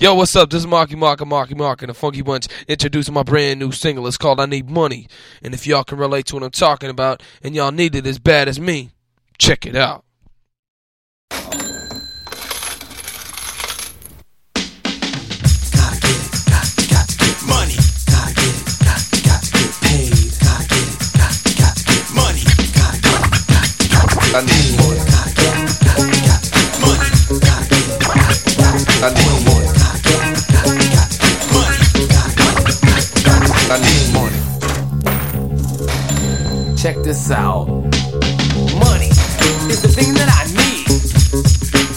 Yo, what's up? This is Marky Mark and Marky Mark and the Funky Bunch introducing my brand new single. It's called I Need Money. And if y'all can relate to what I'm talking about and y'all need it as bad as me, check it out. Gotta get money. Check this out. Money is the thing that I need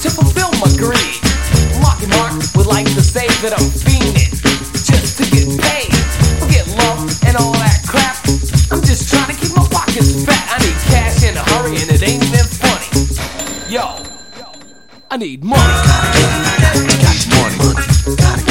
to fulfill my greed. Marky Mark would like to say that I'm fiending just to get paid. Forget love and all that crap. I'm just trying to keep my pockets fat. I need cash in a hurry and it ain't even funny. Yo, I need money. Got Money. Gotta get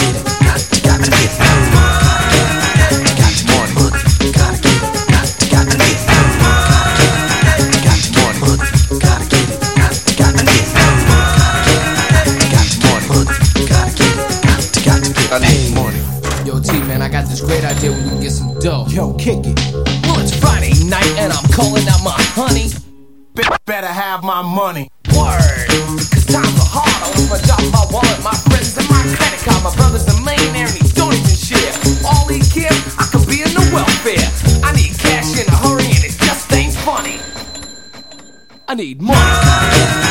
I need money. Yo, T man, I got this great idea we can get some dough. Yo, kick it. Well, it's Friday night and I'm calling out my honey. Be- better have my money. Word, cause times are hard. I job, my wallet, my friends, and my credit card. My brother's a millionaire and he don't even share. All he cares, I could be in the welfare. I need cash in a hurry and it just ain't funny. I need money.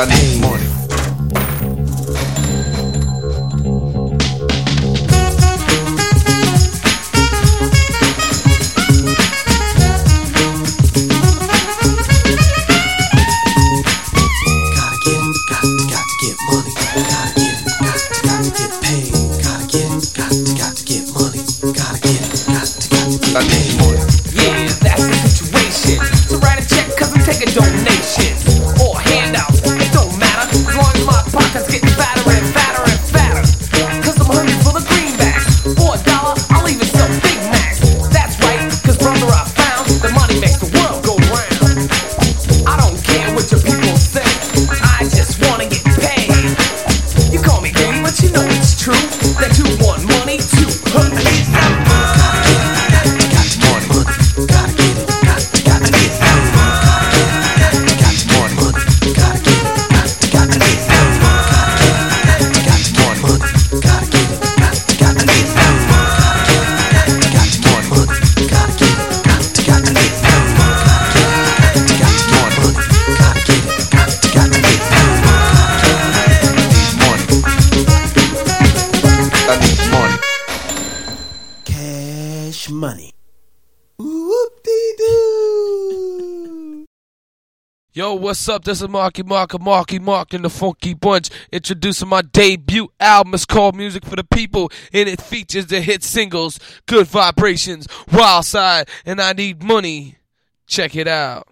I need money. Money. Whoop-dee-doo. Yo, what's up? This is Marky Mark and Marky Mark and the Funky Bunch introducing my debut album. It's called Music for the People and it features the hit singles Good Vibrations, Wild Side, and I Need Money. Check it out.